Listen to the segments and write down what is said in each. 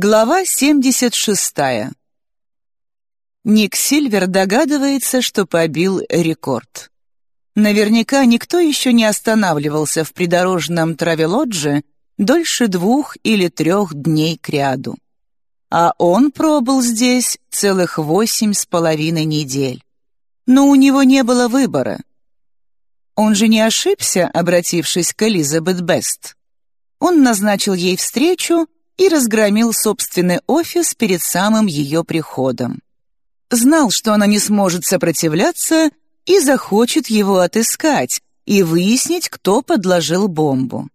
Глава 76. Ник Сильвер догадывается, что побил рекорд. Наверняка никто еще не останавливался в придорожном травелодже дольше двух или трех дней кряду. А он пробыл здесь целых восемь с половиной недель. Но у него не было выбора. Он же не ошибся, обратившись к Элизабет Бест. Он назначил ей встречу и разгромил собственный офис перед самым ее приходом. Знал, что она не сможет сопротивляться и захочет его отыскать и выяснить, кто подложил бомбу.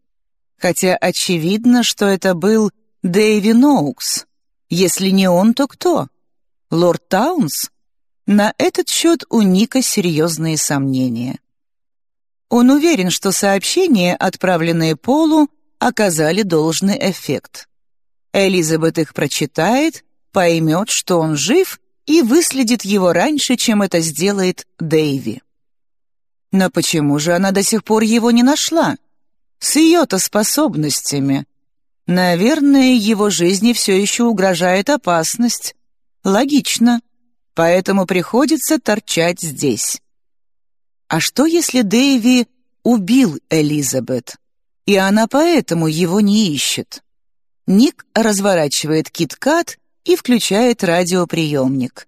Хотя очевидно, что это был Дэйви Ноукс. Если не он, то кто? Лорд Таунс? На этот счет у Ника серьезные сомнения. Он уверен, что сообщения, отправленные Полу, оказали должный эффект. Элизабет их прочитает, поймет, что он жив, и выследит его раньше, чем это сделает Дэйви. Но почему же она до сих пор его не нашла? С ее-то способностями. Наверное, его жизни все еще угрожает опасность. Логично. Поэтому приходится торчать здесь. А что, если Дэйви убил Элизабет, и она поэтому его не ищет? Ник разворачивает кит-кат и включает радиоприемник.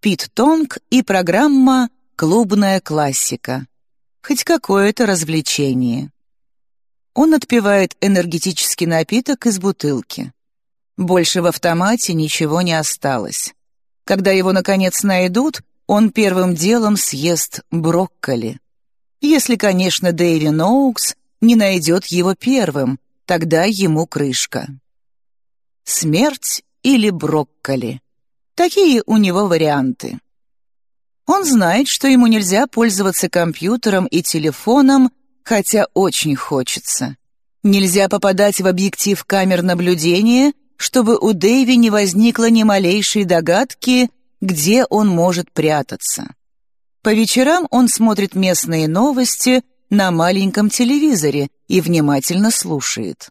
Пит Тонг и программа «Клубная классика». Хоть какое-то развлечение. Он отпивает энергетический напиток из бутылки. Больше в автомате ничего не осталось. Когда его, наконец, найдут, он первым делом съест брокколи. Если, конечно, Дэйви Ноукс не найдет его первым, тогда ему крышка. Смерть или брокколи. Такие у него варианты. Он знает, что ему нельзя пользоваться компьютером и телефоном, хотя очень хочется. Нельзя попадать в объектив камер наблюдения, чтобы у Дэйви не возникло ни малейшей догадки, где он может прятаться. По вечерам он смотрит местные новости на маленьком телевизоре и внимательно слушает.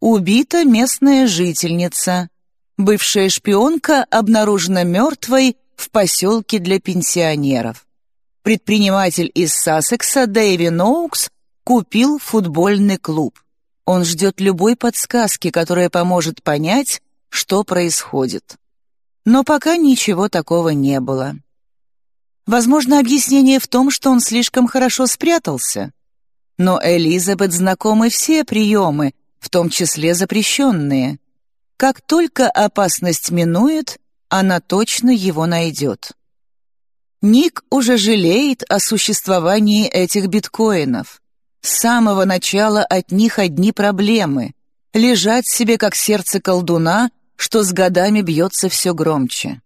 Убита местная жительница. Бывшая шпионка обнаружена мертвой в поселке для пенсионеров. Предприниматель из Сассекса Дэйви Ноукс купил футбольный клуб. Он ждет любой подсказки, которая поможет понять, что происходит. Но пока ничего такого не было. Возможно, объяснение в том, что он слишком хорошо спрятался. Но Элизабет знакомы все приемы, в том числе запрещенные. Как только опасность минует, она точно его найдет. Ник уже жалеет о существовании этих биткоинов. С самого начала от них одни проблемы. Лежать себе как сердце колдуна, что с годами бьется все громче.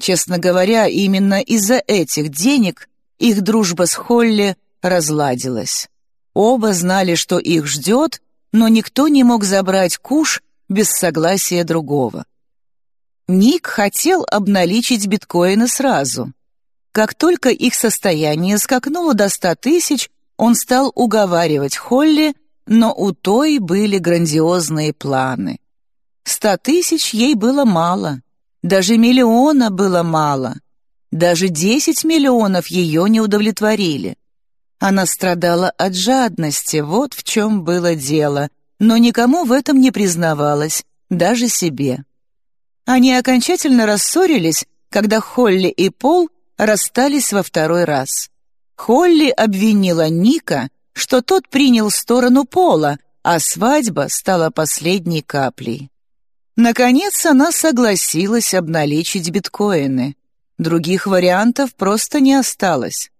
Честно говоря, именно из-за этих денег их дружба с Холли разладилась. Оба знали, что их ждет, но никто не мог забрать куш без согласия другого. Ник хотел обналичить биткоины сразу. Как только их состояние скакнуло до ста тысяч, он стал уговаривать Холли, но у той были грандиозные планы. Ста тысяч ей было мало, даже миллиона было мало, даже десять миллионов ее не удовлетворили. Она страдала от жадности, вот в чем было дело, но никому в этом не признавалась, даже себе. Они окончательно рассорились, когда Холли и Пол расстались во второй раз. Холли обвинила Ника, что тот принял сторону Пола, а свадьба стала последней каплей. Наконец она согласилась обналичить биткоины. Других вариантов просто не осталось.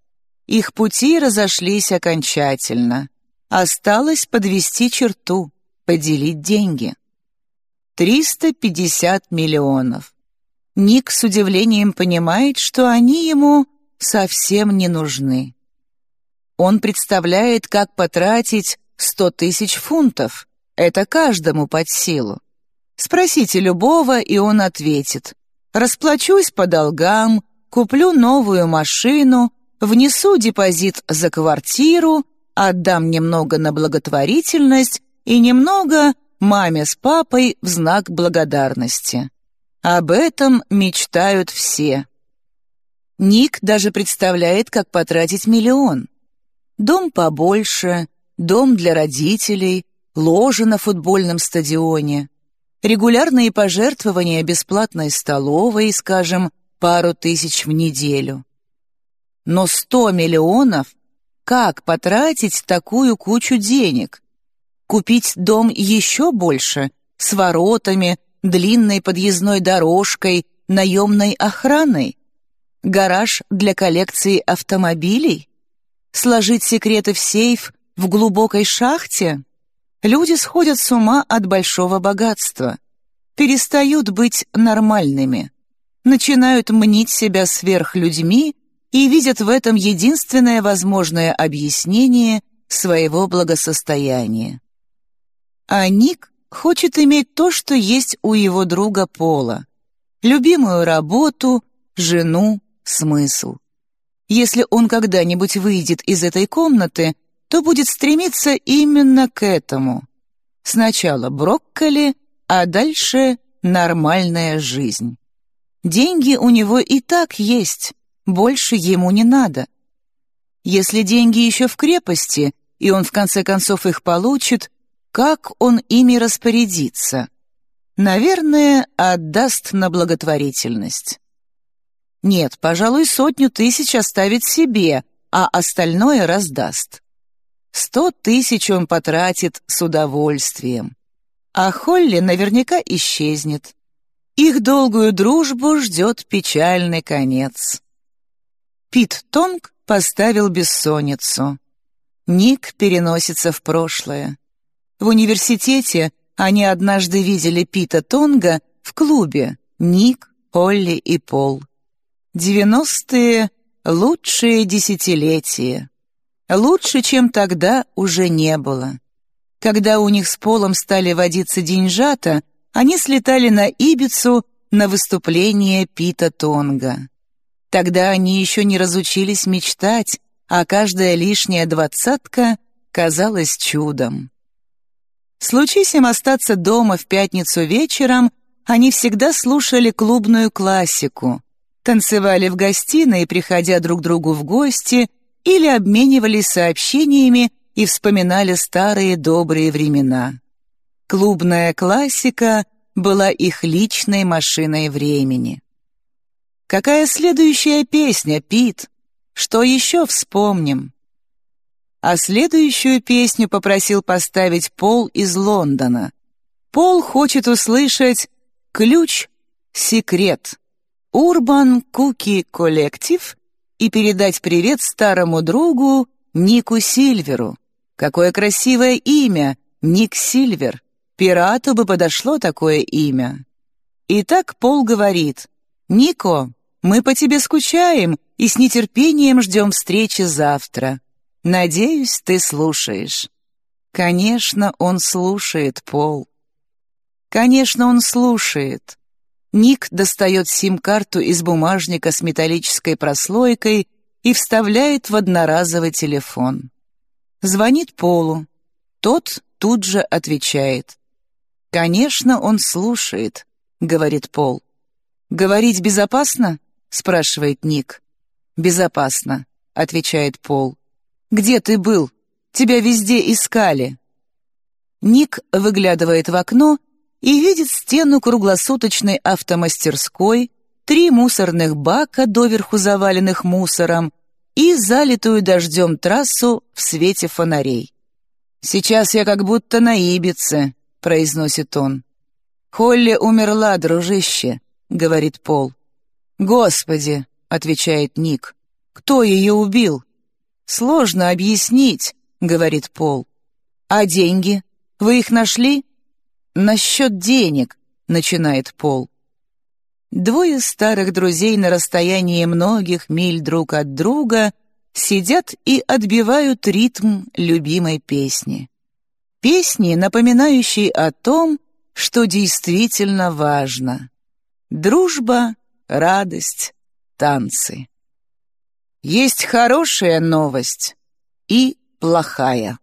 Их пути разошлись окончательно. Осталось подвести черту, поделить деньги. 350 миллионов. Ник с удивлением понимает, что они ему совсем не нужны. Он представляет, как потратить 100 тысяч фунтов. Это каждому под силу. Спросите любого, и он ответит. Расплачусь по долгам, куплю новую машину, внесу депозит за квартиру, отдам немного на благотворительность и немного, маме с папой в знак благодарности. Об этом мечтают все. Ник даже представляет, как потратить миллион. Дом побольше, дом для родителей, ложа на футбольном стадионе, регулярные пожертвования бесплатной столовой, скажем, пару тысяч в неделю. Но сто миллионов? Как потратить такую кучу денег? Купить дом еще больше, с воротами, длинной подъездной дорожкой, наемной охраной? Гараж для коллекции автомобилей? Сложить секреты в сейф в глубокой шахте? Люди сходят с ума от большого богатства, перестают быть нормальными, начинают мнить себя сверхлюдьми и видят в этом единственное возможное объяснение своего благосостояния. А Ник хочет иметь то, что есть у его друга Пола. Любимую работу, жену, смысл. Если он когда-нибудь выйдет из этой комнаты, то будет стремиться именно к этому. Сначала брокколи, а дальше нормальная жизнь. Деньги у него и так есть, больше ему не надо. Если деньги еще в крепости, и он в конце концов их получит, как он ими распорядится? Наверное, отдаст на благотворительность. Нет, пожалуй, сотню тысяч оставит себе, а остальное раздаст. Сто тысяч он потратит с удовольствием. А Холли наверняка исчезнет. Их долгую дружбу ждет печальный конец. Пит Тонг поставил бессонницу. Ник переносится в прошлое. В университете они однажды видели Пита Тонга в клубе Ник, Холли и Пол. Девяностые — лучшие десятилетия. Лучше, чем тогда, уже не было. Когда у них с Полом стали водиться деньжата, они слетали на Ибицу на выступление Пита Тонга. Тогда они еще не разучились мечтать, а каждая лишняя двадцатка казалась чудом. Случись им остаться дома в пятницу вечером, они всегда слушали клубную классику, танцевали в гостиной, приходя друг другу в гости, или обменивались сообщениями и вспоминали старые добрые времена. Клубная классика была их личной машиной времени. Какая следующая песня, Пит? Что еще вспомним? А следующую песню попросил поставить Пол из Лондона. Пол хочет услышать «Ключ, секрет». Урбан Куки Коллектив и передать привет старому другу Нику Сильверу. Какое красивое имя, Ник Сильвер. Пирату бы подошло такое имя. Итак, Пол говорит, «Нико, мы по тебе скучаем и с нетерпением ждем встречи завтра. Надеюсь, ты слушаешь». Конечно, он слушает, Пол. Конечно, он слушает. Ник достает сим-карту из бумажника с металлической прослойкой и вставляет в одноразовый телефон. Звонит Полу. Тот тут же отвечает. «Конечно, он слушает», — говорит Пол. «Говорить безопасно?» — спрашивает Ник. «Безопасно», — отвечает Пол. «Где ты был? Тебя везде искали». Ник выглядывает в окно и видит стену круглосуточной автомастерской, три мусорных бака, доверху заваленных мусором, и залитую дождем трассу в свете фонарей. «Сейчас я как будто на Ибице», — произносит он. «Холли умерла, дружище», — говорит Пол. «Господи», — отвечает Ник, — «кто ее убил?» «Сложно объяснить», — говорит Пол. «А деньги? Вы их нашли?» «Насчет денег», — начинает Пол. Двое старых друзей на расстоянии многих миль друг от друга сидят и отбивают ритм любимой песни. Песни, напоминающей о том, что действительно важно. Дружба, радость, танцы. Есть хорошая новость и плохая.